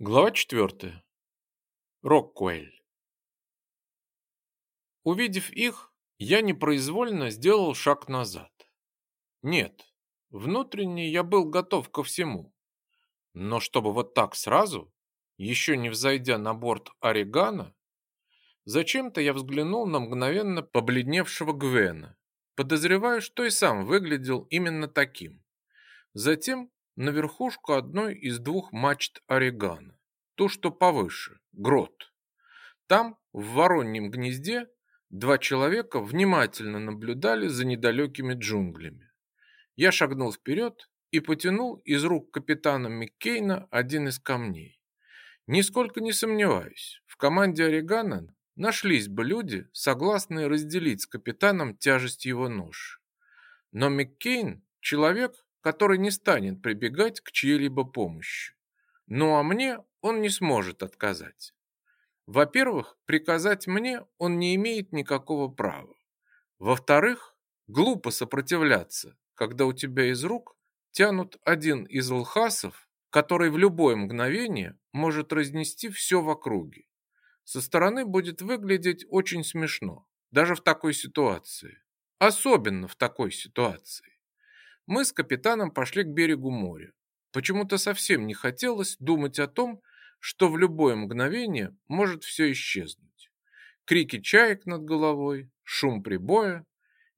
Глава 4. Роккуэль. Увидев их, я непроизвольно сделал шаг назад. Нет, внутренне я был готов ко всему. Но чтобы вот так сразу, еще не взойдя на борт Орегана, зачем-то я взглянул на мгновенно побледневшего Гвена, подозревая, что и сам выглядел именно таким. Затем на верхушку одной из двух мачт Орегана, ту, что повыше, грот. Там, в вороньем гнезде, два человека внимательно наблюдали за недалекими джунглями. Я шагнул вперед и потянул из рук капитана Маккейна один из камней. Нисколько не сомневаюсь, в команде Орегана нашлись бы люди, согласные разделить с капитаном тяжесть его нож. Но Маккейн – человек, который не станет прибегать к чьей-либо помощи. Ну а мне он не сможет отказать. Во-первых, приказать мне он не имеет никакого права. Во-вторых, глупо сопротивляться, когда у тебя из рук тянут один из лхасов, который в любое мгновение может разнести все в округе. Со стороны будет выглядеть очень смешно, даже в такой ситуации. Особенно в такой ситуации. Мы с капитаном пошли к берегу моря. Почему-то совсем не хотелось думать о том, что в любое мгновение может все исчезнуть. Крики чаек над головой, шум прибоя,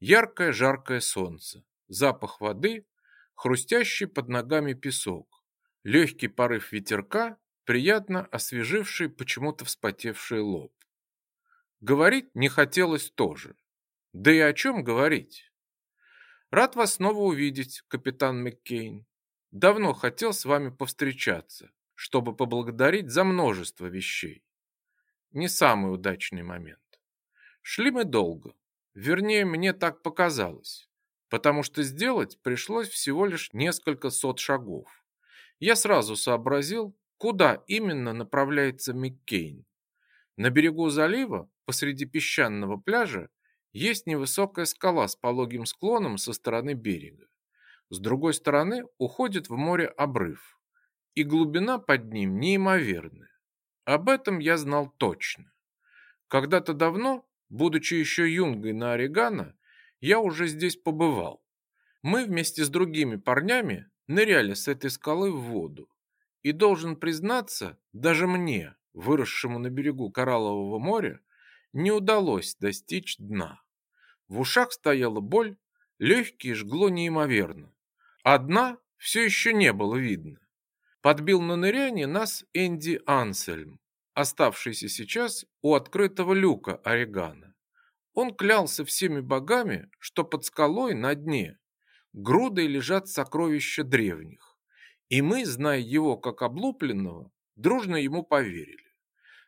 яркое жаркое солнце, запах воды, хрустящий под ногами песок, легкий порыв ветерка, приятно освеживший почему-то вспотевший лоб. Говорить не хотелось тоже. Да и о чем говорить? Рад вас снова увидеть, капитан Маккейн. Давно хотел с вами повстречаться, чтобы поблагодарить за множество вещей. Не самый удачный момент. Шли мы долго. Вернее, мне так показалось, потому что сделать пришлось всего лишь несколько сот шагов. Я сразу сообразил, куда именно направляется Маккейн. На берегу залива, посреди песчаного пляжа, есть невысокая скала с пологим склоном со стороны берега. С другой стороны уходит в море обрыв, и глубина под ним неимоверная. Об этом я знал точно. Когда-то давно, будучи еще юнгой на Орегано, я уже здесь побывал. Мы вместе с другими парнями ныряли с этой скалы в воду. И должен признаться, даже мне, выросшему на берегу Кораллового моря, не удалось достичь дна. В ушах стояла боль, легкие жгло неимоверно. Одна все еще не было видно. Подбил на ныряние нас Энди Ансельм, оставшийся сейчас у открытого люка Орегана. Он клялся всеми богами, что под скалой на дне грудой лежат сокровища древних. И мы, зная его как облупленного, дружно ему поверили.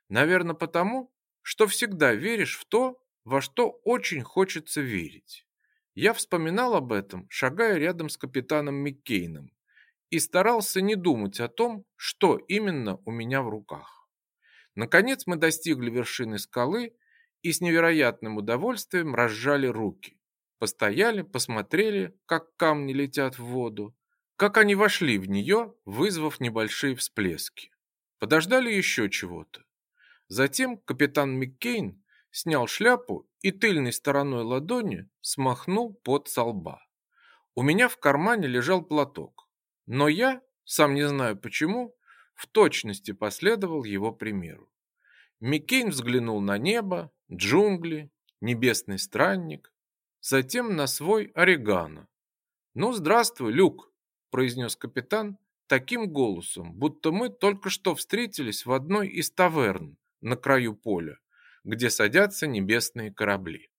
Наверное, потому, что всегда веришь в то, во что очень хочется верить. Я вспоминал об этом, шагая рядом с капитаном Миккейном, и старался не думать о том, что именно у меня в руках. Наконец мы достигли вершины скалы и с невероятным удовольствием разжали руки. Постояли, посмотрели, как камни летят в воду, как они вошли в нее, вызвав небольшие всплески. Подождали еще чего-то. Затем капитан Миккейн снял шляпу и тыльной стороной ладони смахнул пот со лба. У меня в кармане лежал платок, но я, сам не знаю почему, в точности последовал его примеру. Миккейн взглянул на небо, джунгли, небесный странник, затем на свой орегано. «Ну, здравствуй, Люк», – произнес капитан таким голосом, будто мы только что встретились в одной из таверн на краю поля где садятся небесные корабли.